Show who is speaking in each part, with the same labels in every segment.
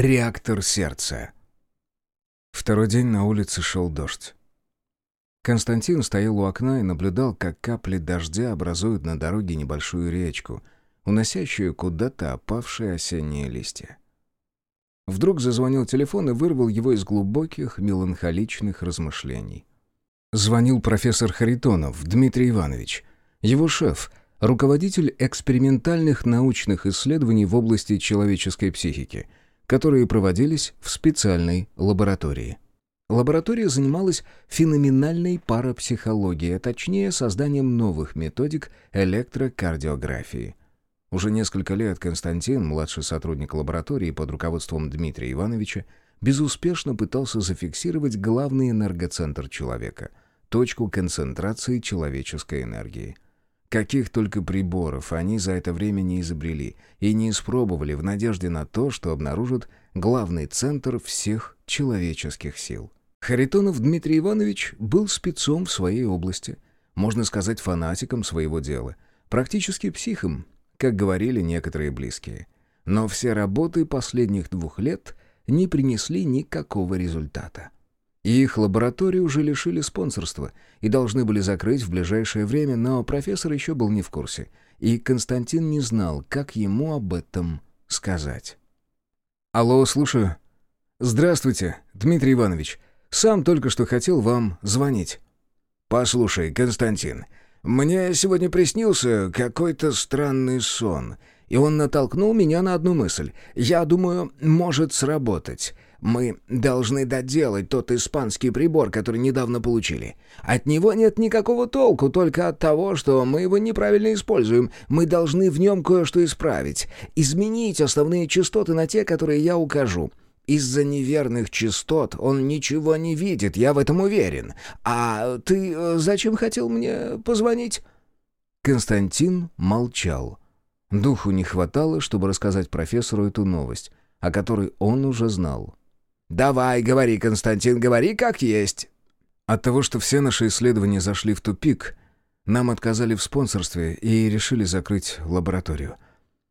Speaker 1: Реактор сердца. Второй день на улице шел дождь. Константин стоял у окна и наблюдал, как капли дождя образуют на дороге небольшую речку, уносящую куда-то опавшие осенние листья. Вдруг зазвонил телефон и вырвал его из глубоких меланхоличных размышлений. Звонил профессор Харитонов Дмитрий Иванович, его шеф, руководитель экспериментальных научных исследований в области человеческой психики, которые проводились в специальной лаборатории. Лаборатория занималась феноменальной парапсихологией, а точнее созданием новых методик электрокардиографии. Уже несколько лет Константин, младший сотрудник лаборатории под руководством Дмитрия Ивановича, безуспешно пытался зафиксировать главный энергоцентр человека — точку концентрации человеческой энергии. Каких только приборов они за это время не изобрели и не испробовали в надежде на то, что обнаружат главный центр всех человеческих сил. Харитонов Дмитрий Иванович был спецом в своей области, можно сказать, фанатиком своего дела, практически психом, как говорили некоторые близкие. Но все работы последних двух лет не принесли никакого результата. Их лабораторию уже лишили спонсорства и должны были закрыть в ближайшее время, но профессор еще был не в курсе, и Константин не знал, как ему об этом сказать. «Алло, слушаю. Здравствуйте, Дмитрий Иванович. Сам только что хотел вам звонить».
Speaker 2: «Послушай, Константин, мне сегодня приснился какой-то странный сон, и он натолкнул меня на одну мысль. Я думаю, может сработать. Мы должны доделать тот испанский прибор, который недавно получили. От него нет никакого толку, только от того, что мы его неправильно используем. Мы должны в нем кое-что исправить. Изменить основные частоты на те, которые я укажу. Из-за неверных частот он ничего не видит, я в этом уверен. А ты э, зачем хотел мне позвонить?»
Speaker 1: Константин молчал. Духу не хватало, чтобы рассказать профессору эту новость, о которой он уже знал.
Speaker 2: «Давай, говори, Константин, говори как есть».
Speaker 1: От того, что все наши исследования зашли в тупик, нам отказали в спонсорстве и решили закрыть лабораторию —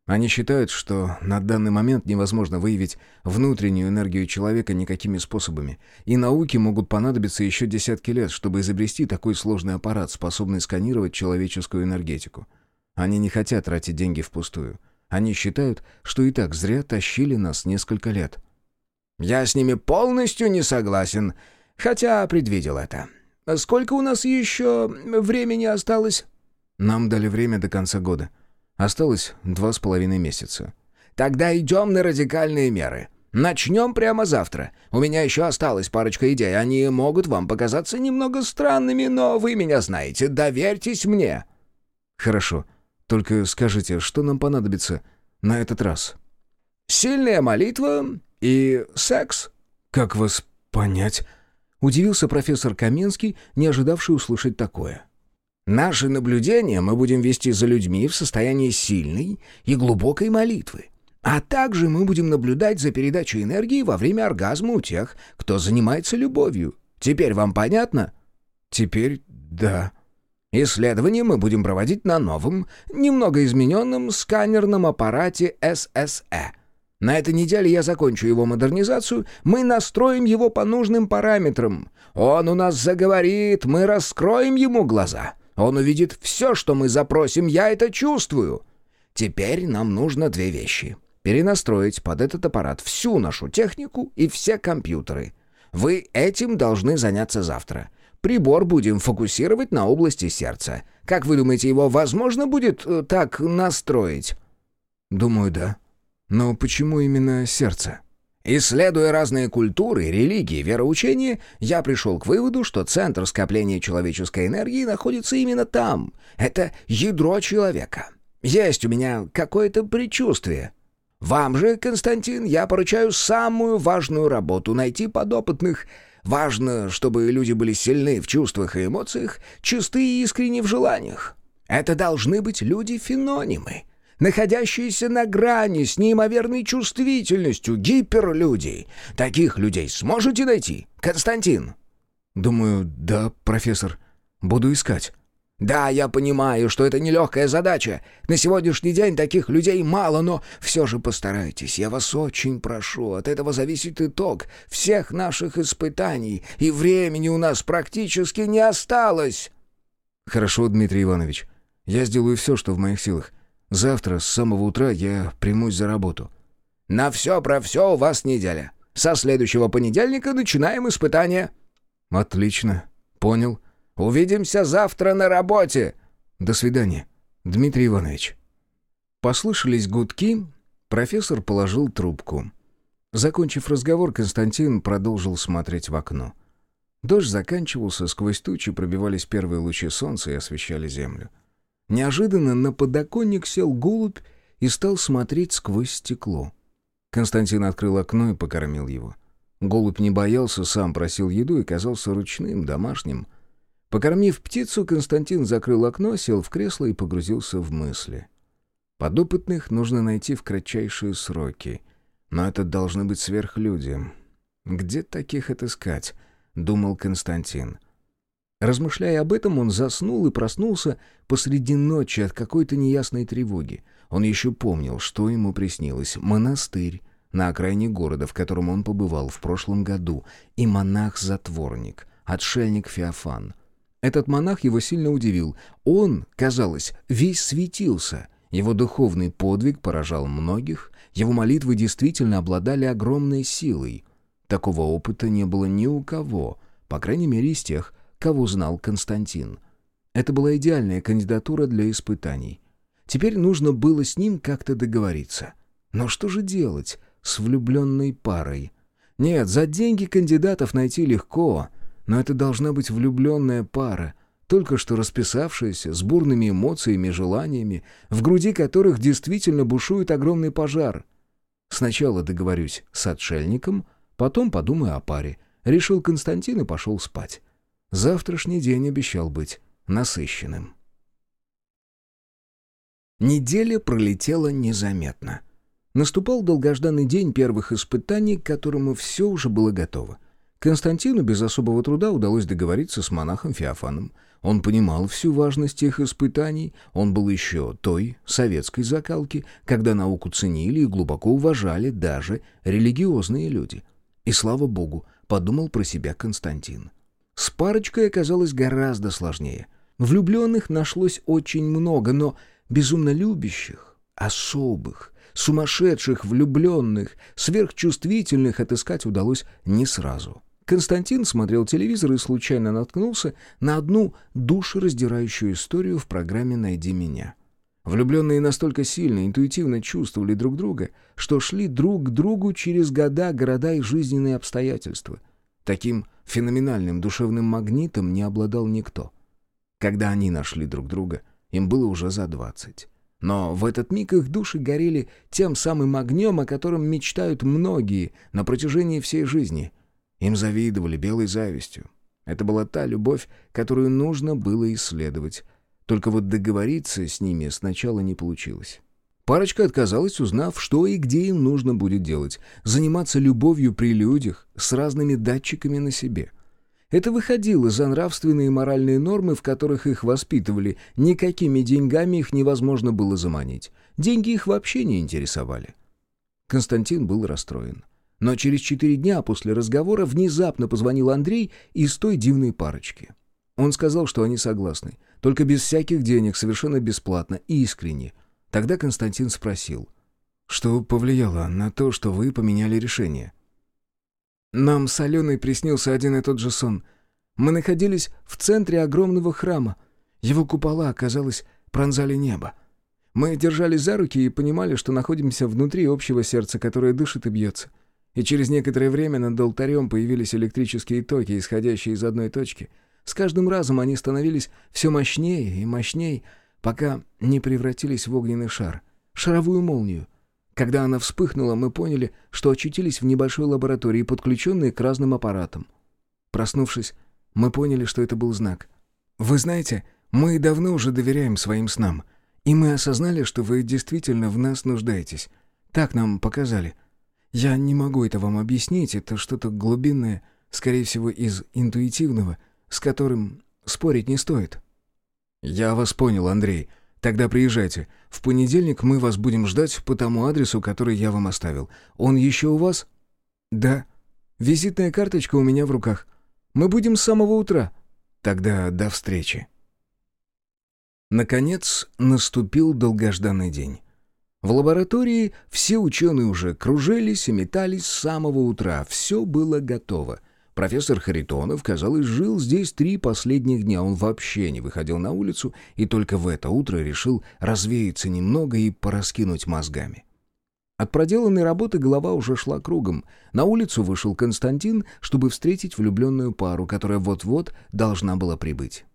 Speaker 1: они считают, что на данный момент невозможно выявить внутреннюю энергию человека никакими способами, и науке могут понадобиться еще десятки лет, чтобы изобрести такой сложный аппарат, способный сканировать человеческую энергетику. Они не хотят тратить деньги впустую. Они считают, что и так зря тащили нас несколько лет.
Speaker 2: «Я с ними полностью не согласен, хотя предвидел это. Сколько у нас еще времени осталось?»
Speaker 1: «Нам дали время до конца года». Осталось два с половиной месяца.
Speaker 2: «Тогда идем на радикальные меры. Начнем прямо завтра. У меня еще осталась парочка идей. Они могут вам показаться немного странными, но вы меня знаете. Доверьтесь мне».
Speaker 1: «Хорошо. Только скажите, что нам понадобится на этот раз?»
Speaker 2: «Сильная молитва и секс».
Speaker 1: «Как вас понять?» Удивился профессор Каменский, не ожидавший услышать такое.
Speaker 2: Наши наблюдения мы будем вести за людьми в состоянии сильной и глубокой молитвы. А также мы будем наблюдать за передачей энергии во время оргазма у тех, кто занимается любовью. Теперь вам понятно?
Speaker 1: Теперь да.
Speaker 2: Исследование мы будем проводить на новом, немного измененном сканерном аппарате ССЭ. На этой неделе я закончу его модернизацию, мы настроим его по нужным параметрам. Он у нас заговорит, мы раскроем ему глаза. Он увидит все, что мы запросим, я это чувствую. Теперь нам нужно две вещи. Перенастроить под этот аппарат всю нашу технику и все компьютеры. Вы этим должны заняться завтра. Прибор будем фокусировать на области сердца. Как вы думаете, его возможно будет э, так настроить?
Speaker 1: Думаю, да. Но почему именно сердце?
Speaker 2: Исследуя разные культуры, религии, вероучения, я пришел к выводу, что центр скопления человеческой энергии находится именно там. Это ядро человека. Есть у меня какое-то предчувствие. Вам же, Константин, я поручаю самую важную работу — найти подопытных. Важно, чтобы люди были сильны в чувствах и эмоциях, чисты и искренни в желаниях. Это должны быть люди-фенонимы — находящиеся на грани с неимоверной чувствительностью, гиперлюди. Таких людей сможете найти, Константин?»
Speaker 1: «Думаю, да, профессор. Буду искать».
Speaker 2: Да, я понимаю, что это нелегкая задача. На сегодняшний день таких людей мало, но все же постарайтесь. Я вас очень прошу. От этого зависит итог всех наших испытаний, и времени у нас практически не осталось.
Speaker 1: Хорошо, Дмитрий Иванович. Я сделаю все, что в моих силах. Завтра с самого утра я примусь за работу.
Speaker 2: На все про все у вас неделя. Со следующего понедельника начинаем испытания.
Speaker 1: Отлично. Понял.
Speaker 2: Увидимся завтра на работе!»
Speaker 1: «До свидания, Дмитрий Иванович». Послышались гудки, профессор положил трубку. Закончив разговор, Константин продолжил смотреть в окно. Дождь заканчивался, сквозь тучи пробивались первые лучи солнца и освещали землю. Неожиданно на подоконник сел голубь и стал смотреть сквозь стекло. Константин открыл окно и покормил его. Голубь не боялся, сам просил еду и казался ручным, домашним. Покормив птицу, Константин закрыл окно, сел в кресло и погрузился в мысли. Подопытных нужно найти в кратчайшие сроки. Но это должны быть сверхлюди. Где таких отыскать? Думал Константин. Размышляя об этом, он заснул и проснулся посреди ночи от какой-то неясной тревоги. Он еще помнил, что ему приснилось. Монастырь на окраине города, в котором он побывал в прошлом году, и монах-затворник, отшельник Феофан — этот монах его сильно удивил. Он, казалось, весь светился. Его духовный подвиг поражал многих, его молитвы действительно обладали огромной силой. Такого опыта не было ни у кого, по крайней мере из тех, кого знал Константин. Это была идеальная кандидатура для испытаний. Теперь нужно было с ним как-то договориться. Но что же делать с влюбленной парой? Нет, за деньги кандидатов найти легко, но это должна быть влюбленная пара, только что расписавшаяся, с бурными эмоциями желаниями, в груди которых действительно бушует огромный пожар. Сначала договорюсь с отшельником, потом подумаю о паре. Решил Константин и пошел спать. Завтрашний день обещал быть насыщенным. Неделя пролетела незаметно. Наступал долгожданный день первых испытаний, к которому все уже было готово. Константину без особого труда удалось договориться с монахом Феофаном. Он понимал всю важность их испытаний, он был еще той советской закалки, когда науку ценили и глубоко уважали даже религиозные люди. И слава богу, подумал про себя Константин. С парочкой оказалось гораздо сложнее. Влюбленных нашлось очень много, но безумно любящих, особых, сумасшедших влюбленных, сверхчувствительных отыскать удалось не сразу. Константин смотрел телевизор и случайно наткнулся на одну душераздирающую историю в программе «Найди меня». Влюбленные настолько сильно, интуитивно чувствовали друг друга, что шли друг к другу через года, города и жизненные обстоятельства. Таким феноменальным душевным магнитом не обладал никто. Когда они нашли друг друга, им было уже за двадцать. Но в этот миг их души горели тем самым огнем, о котором мечтают многие на протяжении всей жизни — им завидовали белой завистью. Это была та любовь, которую нужно было исследовать. Только вот договориться с ними сначала не получилось. Парочка отказалась, узнав, что и где им нужно будет делать. Заниматься любовью при людях с разными датчиками на себе. Это выходило за нравственные и моральные нормы, в которых их воспитывали. Никакими деньгами их невозможно было заманить. Деньги их вообще не интересовали. Константин был расстроен. Но через четыре дня после разговора внезапно позвонил Андрей из той дивной парочки. Он сказал, что они согласны, только без всяких денег, совершенно бесплатно и искренне. Тогда Константин спросил, что повлияло на то, что вы поменяли решение. «Нам с Аленой приснился один и тот же сон. Мы находились в центре огромного храма. Его купола, казалось, пронзали небо. Мы держались за руки и понимали, что находимся внутри общего сердца, которое дышит и бьется и через некоторое время над алтарем появились электрические токи, исходящие из одной точки. С каждым разом они становились все мощнее и мощнее, пока не превратились в огненный шар, шаровую молнию. Когда она вспыхнула, мы поняли, что очутились в небольшой лаборатории, подключенной к разным аппаратам. Проснувшись, мы поняли, что это был знак. «Вы знаете, мы давно уже доверяем своим снам, и мы осознали, что вы действительно в нас нуждаетесь. Так нам показали». Я не могу это вам объяснить, это что-то глубинное, скорее всего, из интуитивного, с которым спорить не стоит». «Я вас понял, Андрей. Тогда приезжайте. В понедельник мы вас будем ждать по тому адресу, который я вам оставил. Он еще у вас?» «Да. Визитная карточка у меня в руках. Мы будем с самого утра. Тогда до встречи». Наконец наступил долгожданный день. В лаборатории все ученые уже кружились и метались с самого утра. Все было готово. Профессор Харитонов, казалось, жил здесь три последних дня. Он вообще не выходил на улицу и только в это утро решил развеяться немного и пораскинуть мозгами. От проделанной работы голова уже шла кругом. На улицу вышел Константин, чтобы встретить влюбленную пару, которая вот-вот должна была прибыть.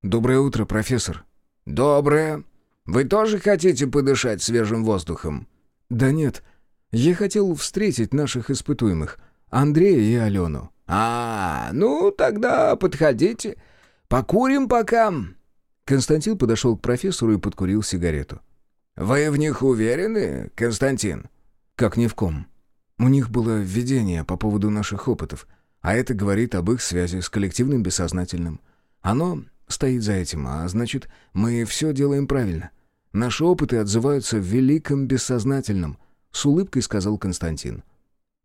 Speaker 1: «Доброе утро, профессор».
Speaker 2: «Доброе. Вы тоже хотите подышать свежим воздухом?»
Speaker 1: «Да нет. Я хотел встретить наших испытуемых, Андрея и Алену».
Speaker 2: «А, ну тогда подходите. Покурим пока».
Speaker 1: Константин подошел к профессору и подкурил сигарету.
Speaker 2: «Вы в них уверены, Константин?»
Speaker 1: «Как ни в ком. У них было видение по поводу наших опытов, а это говорит об их связи с коллективным бессознательным. Оно стоит за этим, а значит, мы все делаем правильно. Наши опыты отзываются в великом бессознательном», — с улыбкой сказал Константин.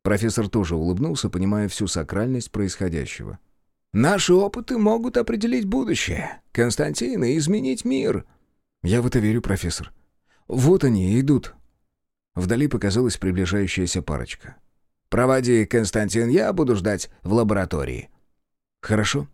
Speaker 1: Профессор тоже улыбнулся, понимая всю сакральность происходящего.
Speaker 2: «Наши опыты могут определить будущее, Константин, и изменить мир».
Speaker 1: «Я в это верю, профессор. Вот они идут». Вдали показалась приближающаяся парочка.
Speaker 2: «Проводи, Константин, я буду ждать в лаборатории».
Speaker 1: «Хорошо»,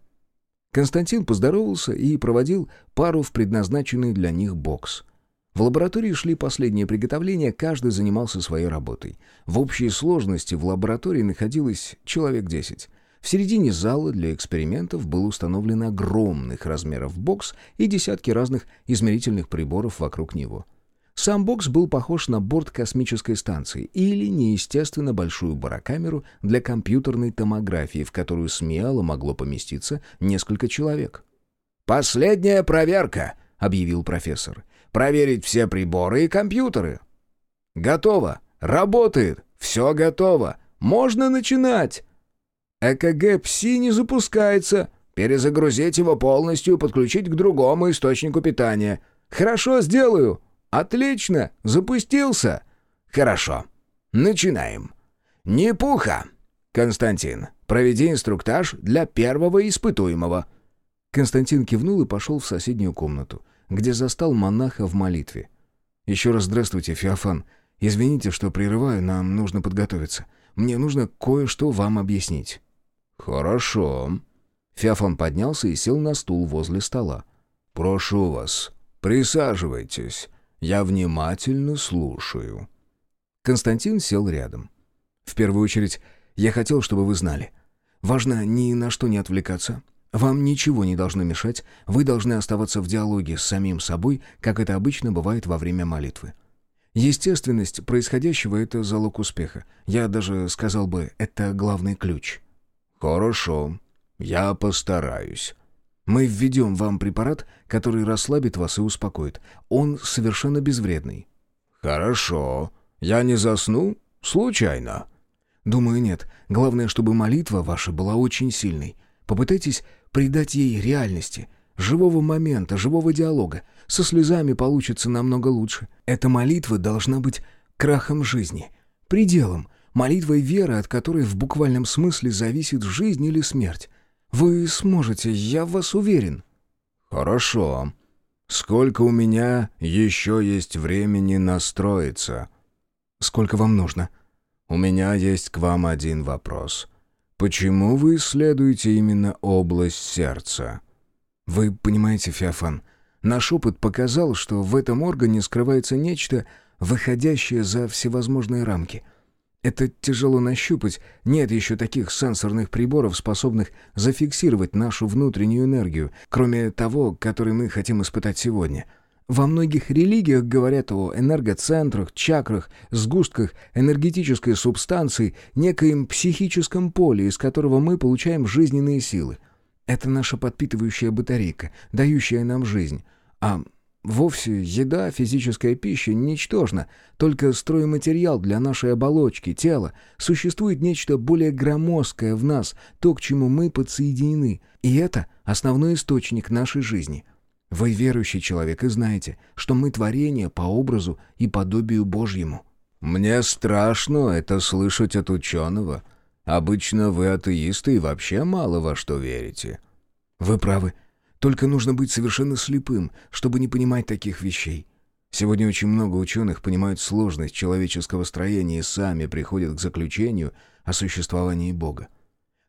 Speaker 1: Константин поздоровался и проводил пару в предназначенный для них бокс. В лаборатории шли последние приготовления, каждый занимался своей работой. В общей сложности в лаборатории находилось человек 10. В середине зала для экспериментов был установлен огромных размеров бокс и десятки разных измерительных приборов вокруг него. Сам бокс был похож на борт космической станции или неестественно большую барокамеру для компьютерной томографии, в которую смело могло поместиться несколько человек.
Speaker 2: «Последняя проверка», — объявил профессор. «Проверить все приборы и компьютеры». «Готово! Работает! Все готово! Можно начинать!» «ЭКГ ПСИ не запускается. Перезагрузить его полностью и подключить к другому источнику питания. Хорошо, сделаю!» «Отлично! Запустился!» «Хорошо. Начинаем. Не пуха! Константин, проведи инструктаж для первого испытуемого».
Speaker 1: Константин кивнул и пошел в соседнюю комнату, где застал монаха в молитве. «Еще раз здравствуйте, Феофан. Извините, что прерываю, нам нужно подготовиться. Мне нужно кое-что вам объяснить».
Speaker 2: «Хорошо».
Speaker 1: Феофан поднялся и сел на стул возле стола.
Speaker 2: «Прошу вас, присаживайтесь. Я внимательно слушаю».
Speaker 1: Константин сел рядом. «В первую очередь, я хотел, чтобы вы знали. Важно ни на что не отвлекаться. Вам ничего не должно мешать. Вы должны оставаться в диалоге с самим собой, как это обычно бывает во время молитвы. Естественность происходящего — это залог успеха. Я даже сказал бы, это главный ключ».
Speaker 2: «Хорошо. Я постараюсь».
Speaker 1: Мы введем вам препарат, который расслабит вас и успокоит. Он совершенно безвредный».
Speaker 2: «Хорошо. Я не засну? Случайно?»
Speaker 1: «Думаю, нет. Главное, чтобы молитва ваша была очень сильной. Попытайтесь придать ей реальности, живого момента, живого диалога. Со слезами получится намного лучше. Эта молитва должна быть крахом жизни, пределом, молитвой веры, от которой в буквальном смысле зависит жизнь или смерть. Вы сможете, я в вас уверен».
Speaker 2: «Хорошо. Сколько у меня еще есть времени настроиться?»
Speaker 1: «Сколько вам нужно?»
Speaker 2: «У меня есть к вам один вопрос. Почему вы исследуете именно область сердца?»
Speaker 1: «Вы понимаете, Феофан, наш опыт показал, что в этом органе скрывается нечто, выходящее за всевозможные рамки». Это тяжело нащупать, нет еще таких сенсорных приборов, способных зафиксировать нашу внутреннюю энергию, кроме того, который мы хотим испытать сегодня. Во многих религиях говорят о энергоцентрах, чакрах, сгустках энергетической субстанции, некоем психическом поле, из которого мы получаем жизненные силы. Это наша подпитывающая батарейка, дающая нам жизнь. А Вовсе еда, физическая пища ничтожна, только стройматериал для нашей оболочки, тела. Существует нечто более громоздкое в нас, то, к чему мы подсоединены, и это основной источник нашей жизни. Вы верующий человек и знаете, что мы творение по образу и подобию Божьему».
Speaker 2: «Мне страшно это слышать от ученого. Обычно вы атеисты и вообще мало во что верите».
Speaker 1: «Вы правы. Только нужно быть совершенно слепым, чтобы не понимать таких вещей. Сегодня очень много ученых понимают сложность человеческого строения и сами приходят к заключению о существовании Бога.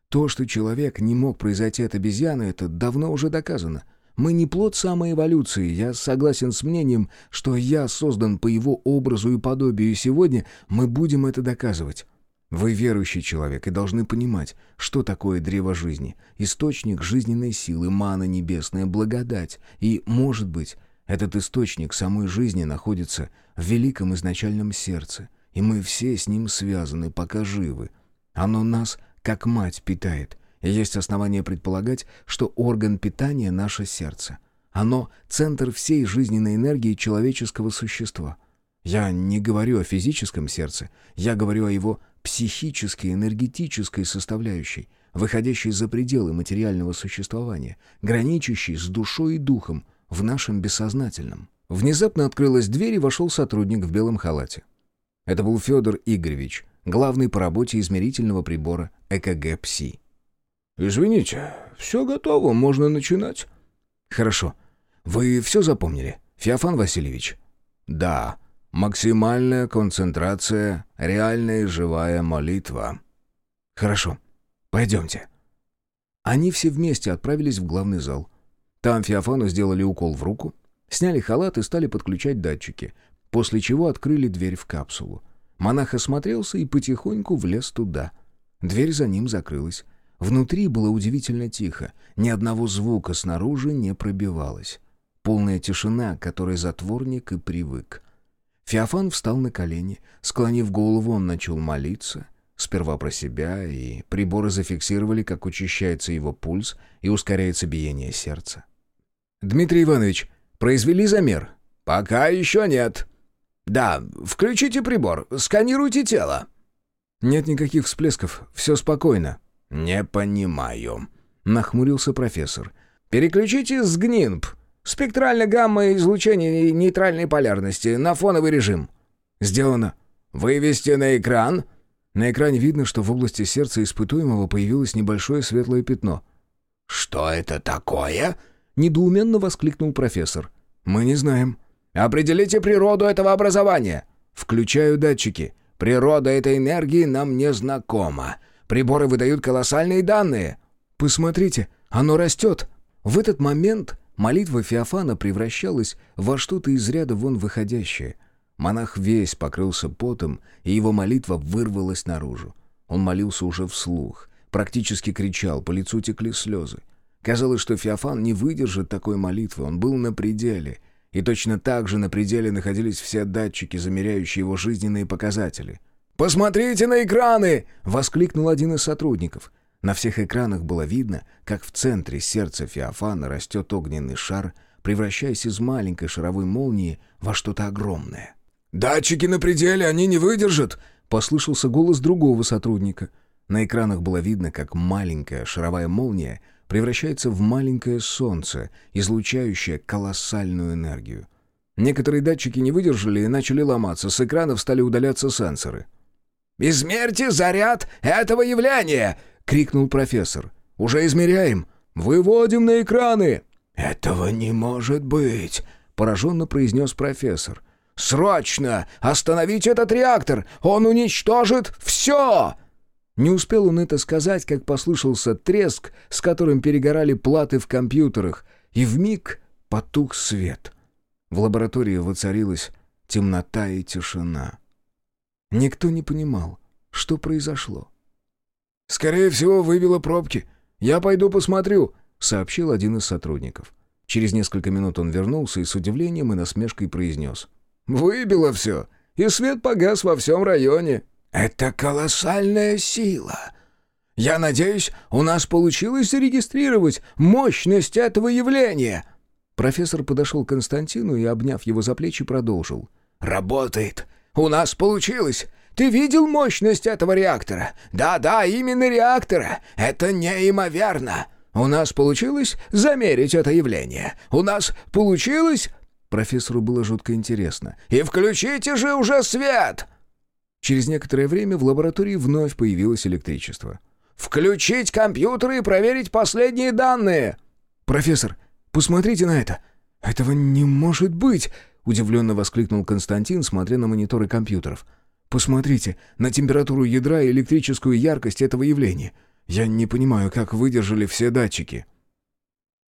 Speaker 1: То, что человек не мог произойти от обезьяны, это давно уже доказано. Мы не плод самоэволюции. Я согласен с мнением, что я создан по его образу и подобию, и сегодня мы будем это доказывать. Вы верующий человек и должны понимать, что такое древо жизни, источник жизненной силы, мана небесная, благодать. И, может быть, этот источник самой жизни находится в великом изначальном сердце, и мы все с ним связаны, пока живы. Оно нас, как мать, питает, есть основания предполагать, что орган питания — наше сердце. Оно — центр всей жизненной энергии человеческого существа. Я не говорю о физическом сердце, я говорю о его психической, энергетической составляющей, выходящей за пределы материального существования, граничащей с душой и духом в нашем бессознательном. Внезапно открылась дверь и вошел сотрудник в белом халате. Это был Федор Игоревич, главный по работе измерительного прибора ЭКГ-ПСИ.
Speaker 2: «Извините, все готово, можно начинать».
Speaker 1: «Хорошо. Вы все запомнили, Феофан Васильевич?»
Speaker 2: «Да. Максимальная концентрация, реальная и живая молитва».
Speaker 1: «Хорошо. Пойдемте». Они все вместе отправились в главный зал. Там Феофану сделали укол в руку, сняли халат и стали подключать датчики, после чего открыли дверь в капсулу. Монах осмотрелся и потихоньку влез туда. Дверь за ним закрылась. Внутри было удивительно тихо, ни одного звука снаружи не пробивалось. Полная тишина, к которой затворник и привык. Феофан встал на колени, склонив голову, он начал молиться. Сперва про себя, и приборы зафиксировали, как учащается его пульс и ускоряется биение сердца. «Дмитрий Иванович, произвели замер?»
Speaker 2: «Пока еще нет». «Да, включите прибор, сканируйте тело».
Speaker 1: «Нет никаких всплесков, все спокойно».
Speaker 2: «Не понимаю», —
Speaker 1: нахмурился профессор.
Speaker 2: «Переключите с ГНИНП. Спектрально-гамма излучение нейтральной полярности на фоновый режим».
Speaker 1: «Сделано».
Speaker 2: «Вывести на экран?»
Speaker 1: На экране видно, что в области сердца испытуемого появилось небольшое светлое пятно.
Speaker 2: «Что это такое?»
Speaker 1: — недоуменно воскликнул профессор. «Мы не знаем».
Speaker 2: «Определите природу этого образования».
Speaker 1: «Включаю датчики».
Speaker 2: «Природа этой энергии нам не знакома. Приборы выдают колоссальные данные».
Speaker 1: «Посмотрите, оно растет». В этот момент молитва Феофана превращалась во что-то из ряда вон выходящее. Монах весь покрылся потом, и его молитва вырвалась наружу. Он молился уже вслух, практически кричал, по лицу текли слезы. Казалось, что Феофан не выдержит такой молитвы, он был на пределе. И точно так же на пределе находились все датчики, замеряющие его жизненные показатели.
Speaker 2: «Посмотрите на экраны!»
Speaker 1: — воскликнул один из сотрудников. На всех экранах было видно, как в центре сердца Феофана растет огненный шар, превращаясь из маленькой шаровой молнии во что-то огромное.
Speaker 2: «Датчики на пределе, они не выдержат!»
Speaker 1: — послышался голос другого сотрудника. На экранах было видно, как маленькая шаровая молния превращается в маленькое солнце, излучающее колоссальную энергию. Некоторые датчики не выдержали и начали ломаться, с экранов стали удаляться сенсоры.
Speaker 2: «Измерьте заряд этого явления!»
Speaker 1: — крикнул профессор. «Уже измеряем! Выводим на экраны!»
Speaker 2: «Этого не может быть!»
Speaker 1: — пораженно произнес профессор.
Speaker 2: «Срочно! Остановить этот реактор! Он уничтожит все!»
Speaker 1: Не успел он это сказать, как послышался треск, с которым перегорали платы в компьютерах, и вмиг потух свет. В лаборатории воцарилась темнота и тишина. Никто не понимал, что произошло.
Speaker 2: «Скорее всего, выбило пробки. Я пойду посмотрю», —
Speaker 1: сообщил один из сотрудников. Через несколько минут он вернулся и с удивлением и насмешкой произнес.
Speaker 2: «Выбило все, и свет погас во всем районе».
Speaker 1: «Это колоссальная сила. Я надеюсь, у нас получилось зарегистрировать мощность этого явления». Профессор подошел к Константину и, обняв его за плечи, продолжил.
Speaker 2: «Работает. У нас получилось. Ты видел мощность этого реактора? Да-да, именно реактора. Это неимоверно. У нас получилось замерить это явление. У нас получилось...»
Speaker 1: Профессору было жутко интересно.
Speaker 2: «И включите же уже свет!»
Speaker 1: Через некоторое время в лаборатории вновь появилось электричество.
Speaker 2: «Включить компьютеры и проверить последние данные!»
Speaker 1: «Профессор, посмотрите на это! Этого не может быть!» Удивленно воскликнул Константин, смотря на мониторы компьютеров. «Посмотрите на температуру ядра и электрическую яркость этого явления. Я не понимаю, как выдержали все датчики».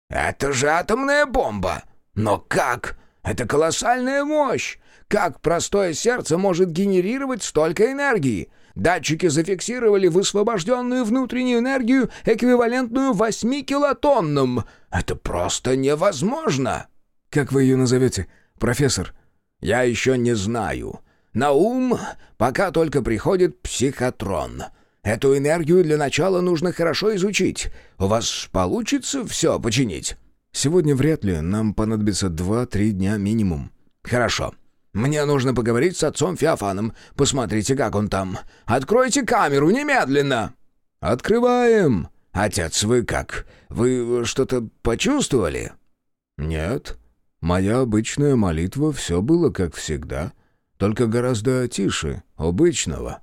Speaker 2: «Это же атомная бомба! Но как? Это колоссальная мощь! Как простое сердце может генерировать столько энергии? Датчики зафиксировали высвобожденную внутреннюю энергию, эквивалентную 8 килотоннам. Это просто невозможно!»
Speaker 1: «Как вы ее назовете, профессор?»
Speaker 2: «Я еще не знаю. На ум пока только приходит психотрон. Эту энергию для начала нужно хорошо изучить. У вас получится все починить?»
Speaker 1: «Сегодня вряд ли. Нам понадобится два-три дня минимум».
Speaker 2: «Хорошо. Мне нужно поговорить с отцом Феофаном. Посмотрите, как он там. Откройте камеру немедленно!»
Speaker 1: «Открываем!»
Speaker 2: «Отец, вы как? Вы что-то почувствовали?»
Speaker 1: «Нет. Моя обычная молитва все было как всегда, только гораздо тише обычного».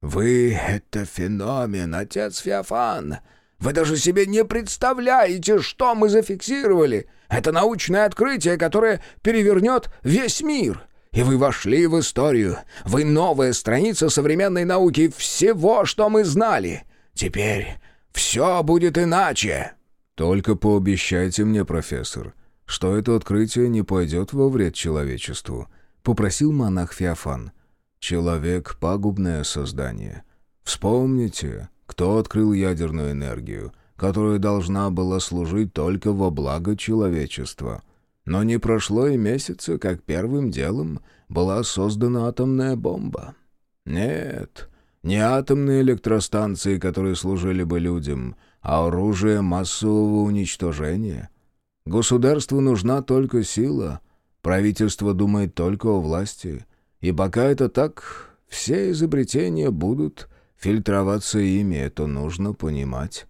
Speaker 2: «Вы — это феномен, отец Феофан! Вы даже себе не представляете, что мы зафиксировали! Это научное открытие, которое перевернет весь мир!» И вы вошли в историю. Вы новая страница современной науки всего, что мы знали. Теперь все будет иначе».
Speaker 1: «Только пообещайте мне, профессор, что это открытие не пойдет во вред человечеству», — попросил монах Феофан. Человек — пагубное создание. Вспомните, кто открыл ядерную энергию, которая должна была служить только во благо человечества. Но не прошло и месяца, как первым делом была создана атомная бомба. Нет, не атомные электростанции, которые служили бы людям, а оружие массового уничтожения. Государству нужна только сила, правительство думает только о власти — и пока это так, все изобретения будут фильтроваться ими, это нужно понимать.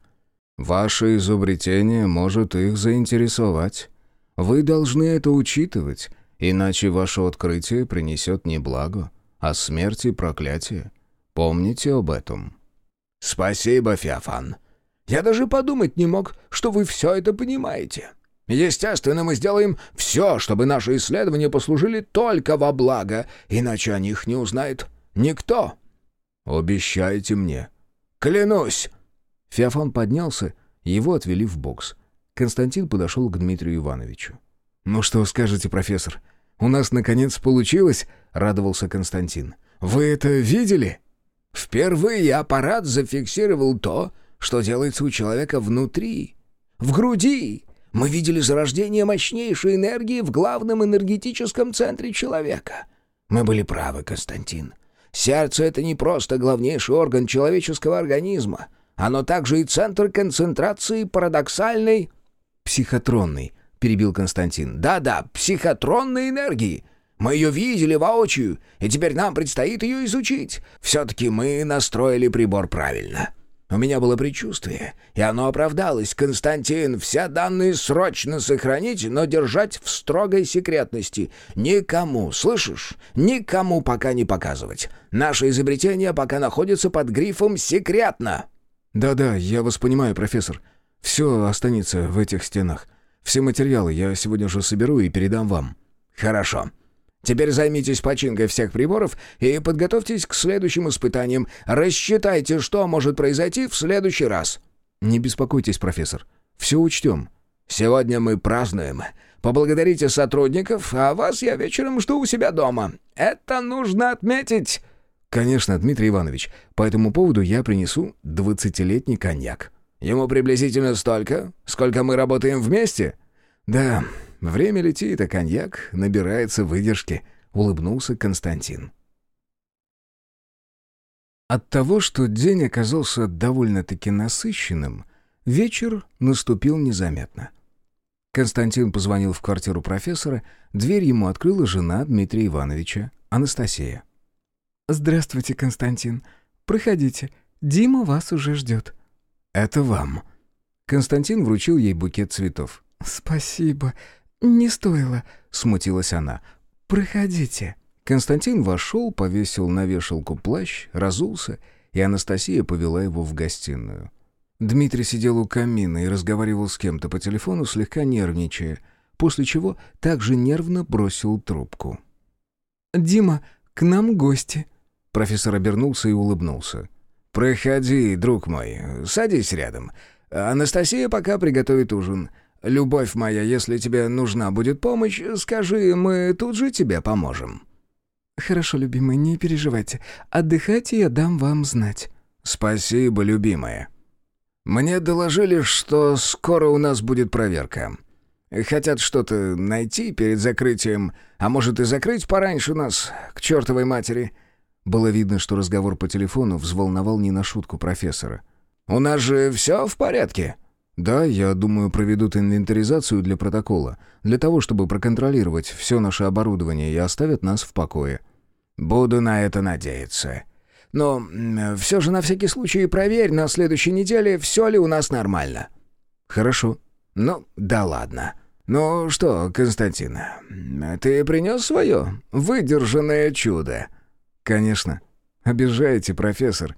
Speaker 1: Ваше изобретение может их заинтересовать. Вы должны это учитывать, иначе ваше открытие принесет не благо, а смерть и проклятие. Помните об этом.
Speaker 2: «Спасибо, Феофан. Я даже подумать не мог, что вы все это понимаете. Естественно, мы сделаем все, чтобы наши исследования послужили только во благо, иначе о них не узнает никто».
Speaker 1: «Обещайте мне».
Speaker 2: «Клянусь!»
Speaker 1: Феофан поднялся, его отвели в бокс. Константин подошел к Дмитрию Ивановичу. «Ну что скажете, профессор? У нас, наконец, получилось?» — радовался Константин. «Вы это видели?»
Speaker 2: «Впервые аппарат зафиксировал то, что делается у человека внутри, в груди, мы видели зарождение мощнейшей энергии в главном энергетическом центре человека. Мы были правы, Константин. Сердце — это не просто главнейший орган человеческого организма. Оно также и центр концентрации парадоксальной...
Speaker 1: «Психотронной», — перебил Константин.
Speaker 2: «Да-да, психотронной энергии. Мы ее видели воочию, и теперь нам предстоит ее изучить. Все-таки мы настроили прибор правильно». У меня было предчувствие, и оно оправдалось. Константин, все данные срочно сохранить, но держать в строгой секретности. Никому, слышишь? Никому пока не показывать. Наше изобретение пока находится под грифом «секретно».
Speaker 1: «Да-да, я вас понимаю, профессор. Все останется в этих стенах. Все материалы я сегодня же соберу и передам вам».
Speaker 2: «Хорошо. Теперь займитесь починкой всех приборов и подготовьтесь к следующим испытаниям. Рассчитайте, что может произойти в следующий раз».
Speaker 1: «Не беспокойтесь, профессор. Все учтем».
Speaker 2: «Сегодня мы празднуем. Поблагодарите сотрудников, а вас я вечером жду у себя дома. Это нужно отметить».
Speaker 1: «Конечно, Дмитрий Иванович. По этому поводу я принесу двадцатилетний коньяк».
Speaker 2: «Ему приблизительно столько, сколько мы работаем вместе?»
Speaker 1: «Да, Время летит, а коньяк набирается выдержки», — улыбнулся Константин. От того, что день оказался довольно-таки насыщенным, вечер наступил незаметно. Константин позвонил в квартиру профессора, дверь ему открыла жена Дмитрия Ивановича, Анастасия.
Speaker 3: «Здравствуйте, Константин. Проходите. Дима вас уже ждет».
Speaker 1: «Это вам». Константин вручил ей букет цветов.
Speaker 3: «Спасибо. Не стоило», —
Speaker 1: смутилась она.
Speaker 3: «Проходите».
Speaker 1: Константин вошел, повесил на вешалку плащ, разулся, и Анастасия повела его в гостиную. Дмитрий сидел у камина и разговаривал с кем-то по телефону, слегка нервничая, после чего также нервно бросил трубку.
Speaker 3: «Дима, к нам гости».
Speaker 1: Профессор обернулся и улыбнулся.
Speaker 2: «Проходи, друг мой, садись рядом. Анастасия пока приготовит ужин. Любовь моя, если тебе нужна будет помощь, скажи, мы тут же тебе поможем».
Speaker 3: «Хорошо, любимый, не переживайте. Отдыхайте, я дам вам знать».
Speaker 2: «Спасибо, любимая. Мне доложили, что скоро у нас будет проверка. Хотят что-то найти перед закрытием, а может и закрыть пораньше нас, к чертовой матери».
Speaker 1: Было видно, что разговор по телефону взволновал не на шутку профессора.
Speaker 2: «У нас же все в порядке?»
Speaker 1: «Да, я думаю, проведут инвентаризацию для протокола, для того, чтобы проконтролировать все наше оборудование и оставят нас в покое».
Speaker 2: «Буду на это надеяться. Но все же на всякий случай проверь на следующей неделе, все ли у нас нормально».
Speaker 1: «Хорошо».
Speaker 2: «Ну, да ладно. Ну что, Константин, ты принес свое выдержанное чудо?»
Speaker 1: «Конечно. Обижаете, профессор».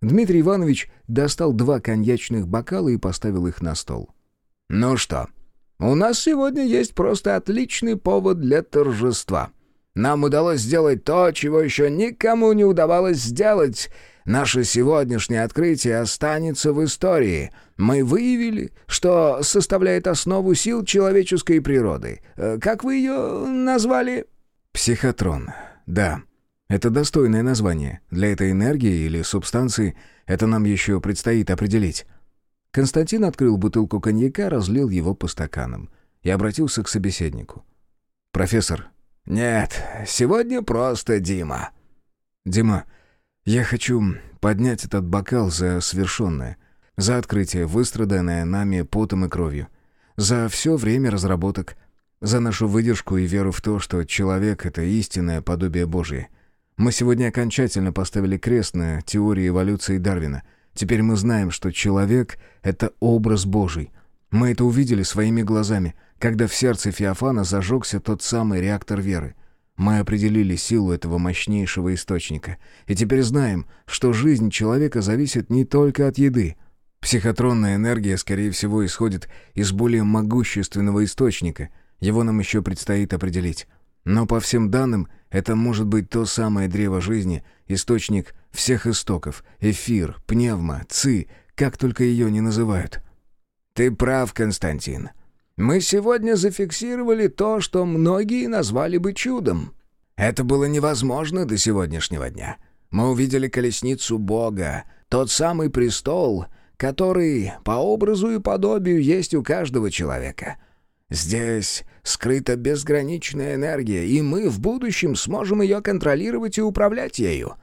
Speaker 1: Дмитрий Иванович достал два коньячных бокала и поставил их на стол.
Speaker 2: «Ну что, у нас сегодня есть просто отличный повод для торжества. Нам удалось сделать то, чего еще никому не удавалось сделать. Наше сегодняшнее открытие останется в истории. Мы выявили, что составляет основу сил человеческой природы. Э, как вы ее назвали?»
Speaker 1: «Психотрон, да». Это достойное название. Для этой энергии или субстанции это нам еще предстоит определить. Константин открыл бутылку коньяка, разлил его по стаканам и обратился к собеседнику. «Профессор».
Speaker 2: «Нет, сегодня просто Дима».
Speaker 1: «Дима, я хочу поднять этот бокал за свершенное, за открытие, выстраданное нами потом и кровью, за все время разработок, за нашу выдержку и веру в то, что человек — это истинное подобие Божье» Мы сегодня окончательно поставили крест на теории эволюции Дарвина. Теперь мы знаем, что человек — это образ Божий. Мы это увидели своими глазами, когда в сердце Феофана зажегся тот самый реактор веры. Мы определили силу этого мощнейшего источника. И теперь знаем, что жизнь человека зависит не только от еды. Психотронная энергия, скорее всего, исходит из более могущественного источника. Его нам еще предстоит определить. Но по всем данным, это может быть то самое древо жизни, источник всех истоков, эфир, пневма, ци, как только ее не называют.
Speaker 2: Ты прав, Константин. Мы сегодня зафиксировали то, что многие назвали бы чудом. Это было невозможно до сегодняшнего дня. Мы увидели колесницу Бога, тот самый престол, который по образу и подобию есть у каждого человека — Здесь скрыта безграничная энергия, и мы в будущем сможем ее контролировать и управлять ею.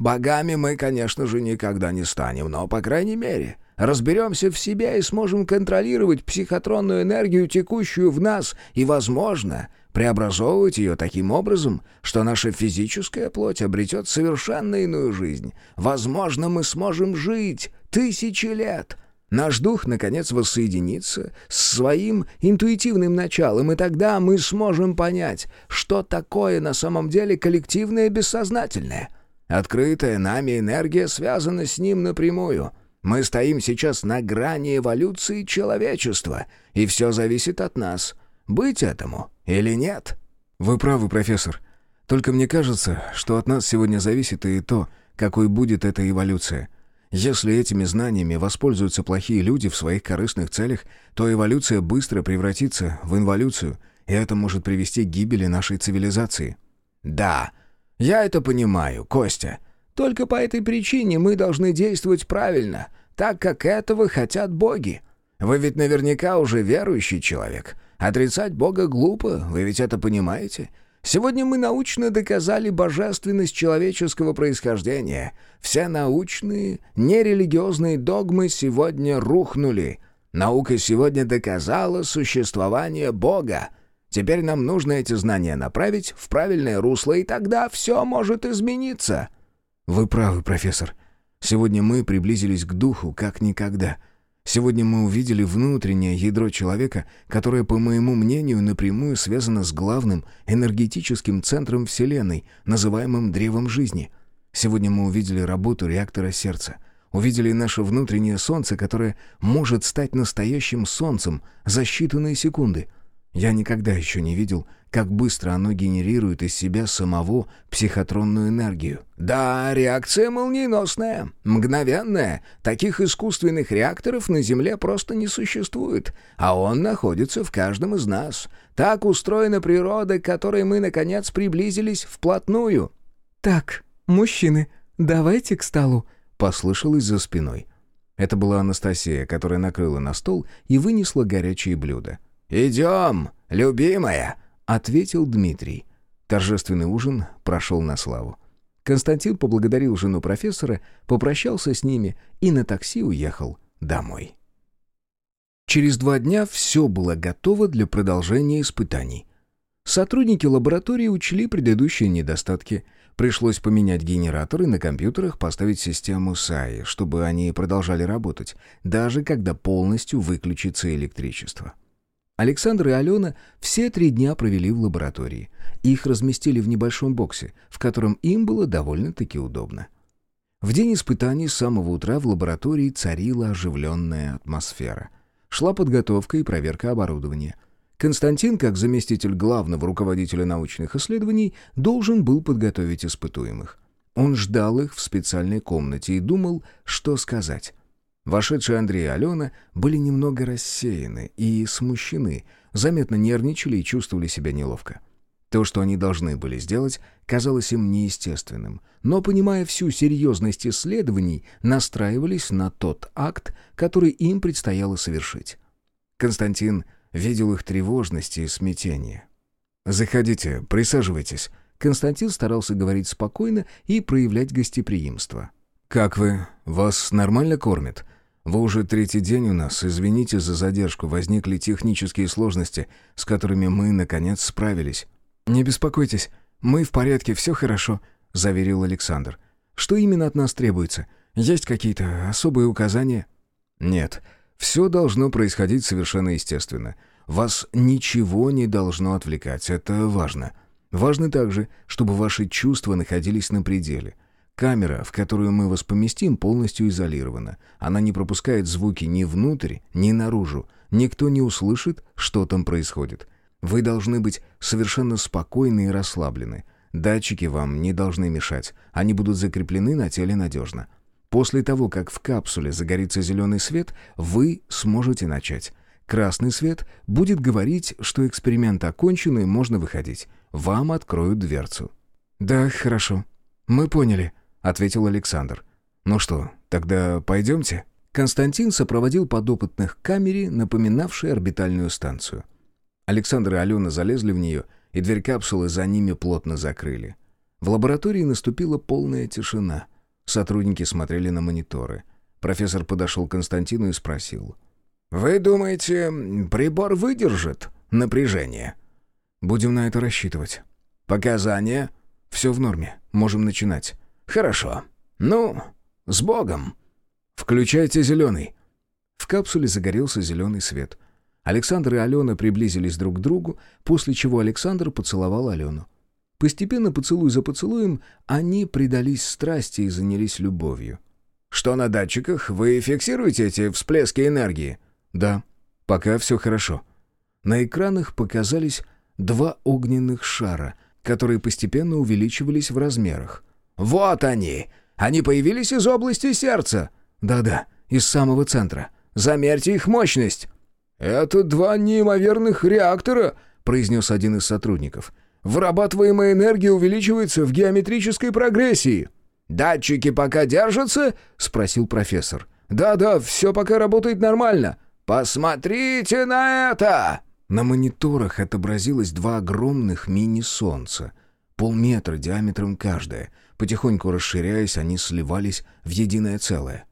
Speaker 2: Богами мы, конечно же, никогда не станем, но, по крайней мере, разберемся в себе и сможем контролировать психотронную энергию, текущую в нас, и, возможно, преобразовывать ее таким образом, что наша физическая плоть обретет совершенно иную жизнь. Возможно, мы сможем жить тысячи лет — Наш дух, наконец, воссоединится с своим интуитивным началом, и тогда мы сможем понять, что такое на самом деле коллективное бессознательное. Открытая нами энергия связана с ним напрямую. Мы стоим сейчас на грани эволюции человечества, и все зависит от нас, быть этому или нет.
Speaker 1: Вы правы, профессор. Только мне кажется, что от нас сегодня зависит и то, какой будет эта эволюция — если этими знаниями воспользуются плохие люди в своих корыстных целях, то эволюция быстро превратится в инволюцию, и это может привести к гибели нашей цивилизации.
Speaker 2: Да, я это понимаю, Костя. Только по этой причине мы должны действовать правильно, так как этого хотят боги. Вы ведь наверняка уже верующий человек. Отрицать Бога глупо, вы ведь это понимаете? Сегодня мы научно доказали божественность человеческого происхождения. Все научные, нерелигиозные догмы сегодня рухнули. Наука сегодня доказала существование Бога. Теперь нам нужно эти знания направить в правильное русло, и тогда все может измениться».
Speaker 1: «Вы правы, профессор. Сегодня мы приблизились к духу как никогда. Сегодня мы увидели внутреннее ядро человека, которое, по моему мнению, напрямую связано с главным энергетическим центром Вселенной, называемым Древом Жизни. Сегодня мы увидели работу реактора сердца. Увидели наше внутреннее солнце, которое может стать настоящим солнцем за считанные секунды. Я никогда еще не видел как быстро оно генерирует из себя самого психотронную энергию.
Speaker 2: Да, реакция молниеносная, мгновенная. Таких искусственных реакторов на Земле просто не существует, а он находится в каждом из нас. Так устроена природа, к которой мы, наконец, приблизились вплотную.
Speaker 3: «Так, мужчины, давайте к столу», —
Speaker 1: послышалось за спиной. Это была Анастасия, которая накрыла на стол и вынесла горячие блюда.
Speaker 2: «Идем, любимая!»
Speaker 1: Ответил Дмитрий. Торжественный ужин прошел на славу. Константин поблагодарил жену профессора, попрощался с ними и на такси уехал домой. Через два дня все было готово для продолжения испытаний. Сотрудники лаборатории учли предыдущие недостатки. Пришлось поменять генераторы на компьютерах, поставить систему САИ, чтобы они продолжали работать, даже когда полностью выключится электричество. Александр и Алена все три дня провели в лаборатории. Их разместили в небольшом боксе, в котором им было довольно-таки удобно. В день испытаний с самого утра в лаборатории царила оживленная атмосфера. Шла подготовка и проверка оборудования. Константин, как заместитель главного руководителя научных исследований, должен был подготовить испытуемых. Он ждал их в специальной комнате и думал, что сказать. Вошедшие Андрей и Алена были немного рассеяны и смущены, заметно нервничали и чувствовали себя неловко. То, что они должны были сделать, казалось им неестественным, но, понимая всю серьезность исследований, настраивались на тот акт, который им предстояло совершить. Константин видел их тревожность и смятение. «Заходите, присаживайтесь». Константин старался говорить спокойно и проявлять гостеприимство. «Как вы? Вас нормально кормят?» Вы уже третий день у нас, извините за задержку, возникли технические сложности, с которыми мы, наконец, справились».
Speaker 3: «Не беспокойтесь, мы в порядке, все хорошо», — заверил Александр. «Что именно от нас требуется? Есть какие-то особые указания?»
Speaker 1: «Нет, все должно происходить совершенно естественно. Вас ничего не должно отвлекать, это важно. Важно также, чтобы ваши чувства находились на пределе». Камера, в которую мы вас поместим, полностью изолирована. Она не пропускает звуки ни внутрь, ни наружу. Никто не услышит, что там происходит. Вы должны быть совершенно спокойны и расслаблены. Датчики вам не должны мешать. Они будут закреплены на теле надежно. После того, как в капсуле загорится зеленый свет, вы сможете начать. Красный свет будет говорить, что эксперимент окончен и можно выходить. Вам откроют дверцу.
Speaker 3: «Да, хорошо. Мы поняли», —
Speaker 1: ответил Александр. «Ну что, тогда пойдемте?» Константин сопроводил подопытных к камере, напоминавшей орбитальную станцию. Александр и Алена залезли в нее, и дверь капсулы за ними плотно закрыли. В лаборатории наступила полная тишина. Сотрудники смотрели на мониторы. Профессор подошел к Константину и спросил.
Speaker 2: «Вы думаете, прибор выдержит напряжение?»
Speaker 1: «Будем на это рассчитывать».
Speaker 2: «Показания?»
Speaker 1: «Все в норме. Можем начинать».
Speaker 2: «Хорошо. Ну, с Богом!»
Speaker 1: «Включайте зеленый!» В капсуле загорелся зеленый свет. Александр и Алена приблизились друг к другу, после чего Александр поцеловал Алену. Постепенно, поцелуй за поцелуем, они предались страсти и занялись любовью.
Speaker 2: «Что на датчиках? Вы фиксируете эти всплески энергии?»
Speaker 1: «Да, пока все хорошо». На экранах показались два огненных шара, которые постепенно увеличивались в размерах.
Speaker 2: «Вот они! Они появились из области сердца!»
Speaker 1: «Да-да, из самого центра.
Speaker 2: Замерьте их мощность!»
Speaker 1: «Это два неимоверных реактора», — произнес один из сотрудников. «Вырабатываемая энергия увеличивается в геометрической прогрессии».
Speaker 2: «Датчики пока держатся?» — спросил профессор.
Speaker 1: «Да-да, все пока работает нормально».
Speaker 2: «Посмотрите на это!»
Speaker 1: На мониторах отобразилось два огромных мини-солнца, полметра диаметром каждое — Потихоньку расширяясь, они сливались в единое целое.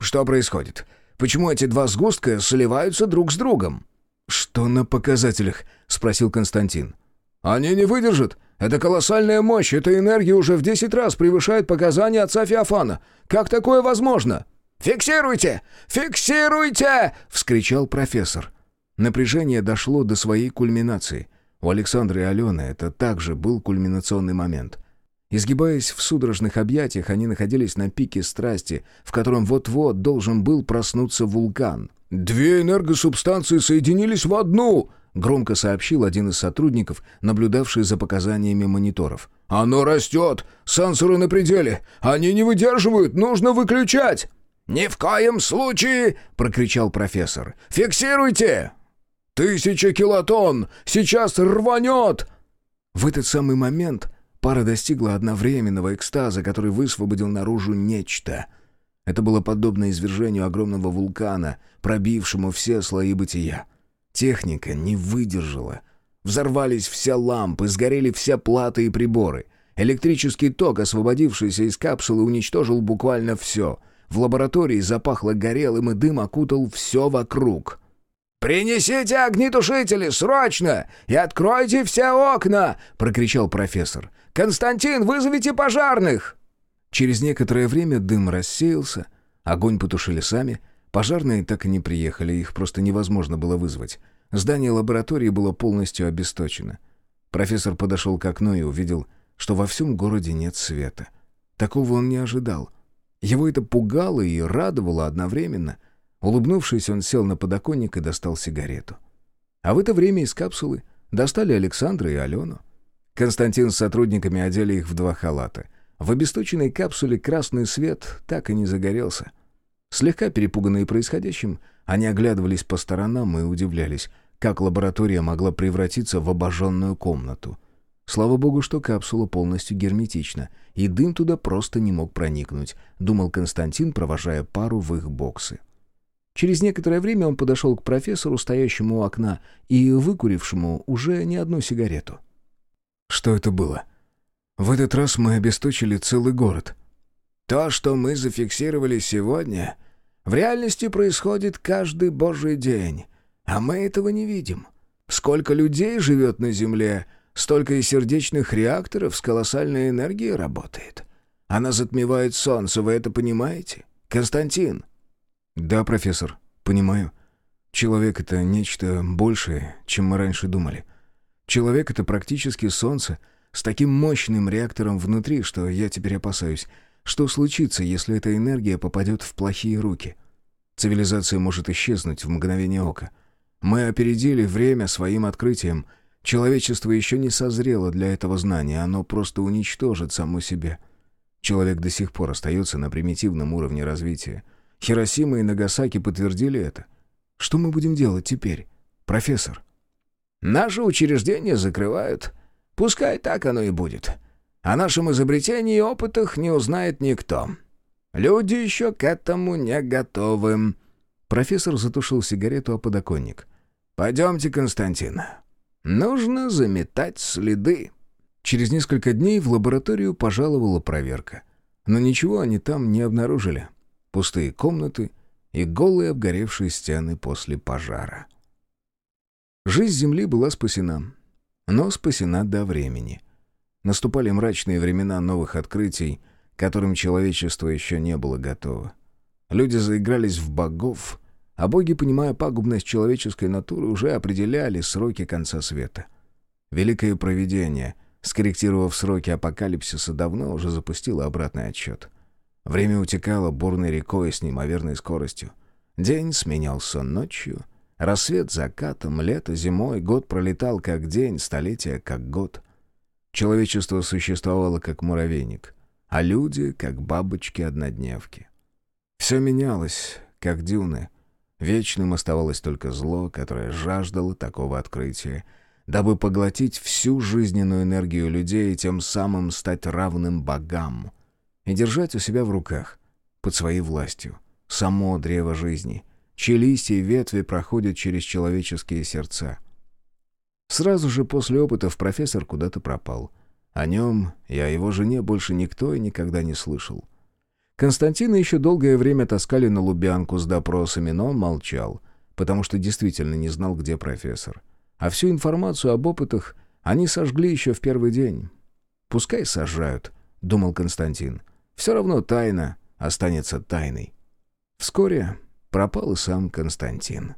Speaker 2: «Что происходит? Почему эти два сгустка сливаются друг с другом?»
Speaker 1: «Что на показателях?» — спросил Константин.
Speaker 2: «Они не выдержат. Это колоссальная мощь. Эта энергия уже в десять раз превышает показания отца Феофана. Как такое возможно?» «Фиксируйте! Фиксируйте!» — вскричал профессор.
Speaker 1: Напряжение дошло до своей кульминации. У Александра и Алены это также был кульминационный момент. Изгибаясь в судорожных объятиях, они находились на пике страсти, в котором вот-вот должен был проснуться вулкан.
Speaker 2: «Две энергосубстанции соединились в одну!» — громко сообщил один из сотрудников, наблюдавший за показаниями мониторов. «Оно растет! Сенсоры на пределе! Они не выдерживают! Нужно выключать!» «Ни в коем случае!» — прокричал профессор. «Фиксируйте!» «Тысяча килотонн! Сейчас рванет!»
Speaker 1: В этот самый момент пара достигла одновременного экстаза, который высвободил наружу нечто. Это было подобно извержению огромного вулкана, пробившему все слои бытия. Техника не выдержала. Взорвались все лампы, сгорели все платы и приборы. Электрический ток, освободившийся из капсулы, уничтожил буквально все. В лаборатории запахло горелым, и дым окутал все вокруг.
Speaker 2: «Принесите огнетушители, срочно! И откройте все окна!» — прокричал профессор. «Константин, вызовите пожарных!»
Speaker 1: Через некоторое время дым рассеялся, огонь потушили сами, пожарные так и не приехали, их просто невозможно было вызвать. Здание лаборатории было полностью обесточено. Профессор подошел к окну и увидел, что во всем городе нет света. Такого он не ожидал. Его это пугало и радовало одновременно. Улыбнувшись, он сел на подоконник и достал сигарету. А в это время из капсулы достали Александра и Алену. Константин с сотрудниками одели их в два халата — в обесточенной капсуле красный свет так и не загорелся. Слегка перепуганные происходящим, они оглядывались по сторонам и удивлялись, как лаборатория могла превратиться в обожженную комнату. Слава богу, что капсула полностью герметична, и дым туда просто не мог проникнуть, думал Константин, провожая пару в их боксы. Через некоторое время он подошел к профессору, стоящему у окна, и выкурившему уже не одну сигарету. «Что это было?» В этот раз мы обесточили целый город.
Speaker 2: То, что мы зафиксировали сегодня, в реальности происходит каждый божий день, а мы этого не видим. Сколько людей живет на Земле, столько и сердечных реакторов с колоссальной энергией работает. Она затмевает Солнце, вы это понимаете? Константин?
Speaker 1: Да, профессор, понимаю. Человек — это нечто большее, чем мы раньше думали. Человек — это практически Солнце — с таким мощным реактором внутри, что я теперь опасаюсь. Что случится, если эта энергия попадет в плохие руки? Цивилизация может исчезнуть в мгновение ока. Мы опередили время своим открытием. Человечество еще не созрело для этого знания, оно просто уничтожит само себя. Человек до сих пор остается на примитивном уровне развития. Хиросима и Нагасаки подтвердили это. Что мы будем делать теперь, профессор?
Speaker 2: Наши учреждения закрывают, Пускай так оно и будет. О нашем изобретении и опытах не узнает никто. Люди еще к этому не готовы».
Speaker 1: Профессор затушил сигарету о подоконник.
Speaker 2: «Пойдемте, Константин. Нужно заметать следы».
Speaker 1: Через несколько дней в лабораторию пожаловала проверка. Но ничего они там не обнаружили. Пустые комнаты и голые обгоревшие стены после пожара. Жизнь Земли была спасена но спасена до времени. Наступали мрачные времена новых открытий, которым человечество еще не было готово. Люди заигрались в богов, а боги, понимая пагубность человеческой натуры, уже определяли сроки конца света. Великое провидение, скорректировав сроки апокалипсиса, давно уже запустило обратный отсчет. Время утекало бурной рекой с неимоверной скоростью. День сменялся ночью — Рассвет закатом, лето зимой, год пролетал как день, столетие как год. Человечество существовало как муравейник, а люди — как бабочки-однодневки. Все менялось, как дюны. Вечным оставалось только зло, которое жаждало такого открытия, дабы поглотить всю жизненную энергию людей и тем самым стать равным богам и держать у себя в руках, под своей властью, само древо жизни — чьи листья и ветви проходят через человеческие сердца. Сразу же после опытов профессор куда-то пропал. О нем и о его жене больше никто и никогда не слышал. Константина еще долгое время таскали на Лубянку с допросами, но он молчал, потому что действительно не знал, где профессор. А всю информацию об опытах они сожгли еще в первый день. «Пускай сажают», — думал Константин. «Все равно тайна останется тайной». Вскоре пропал и сам Константин.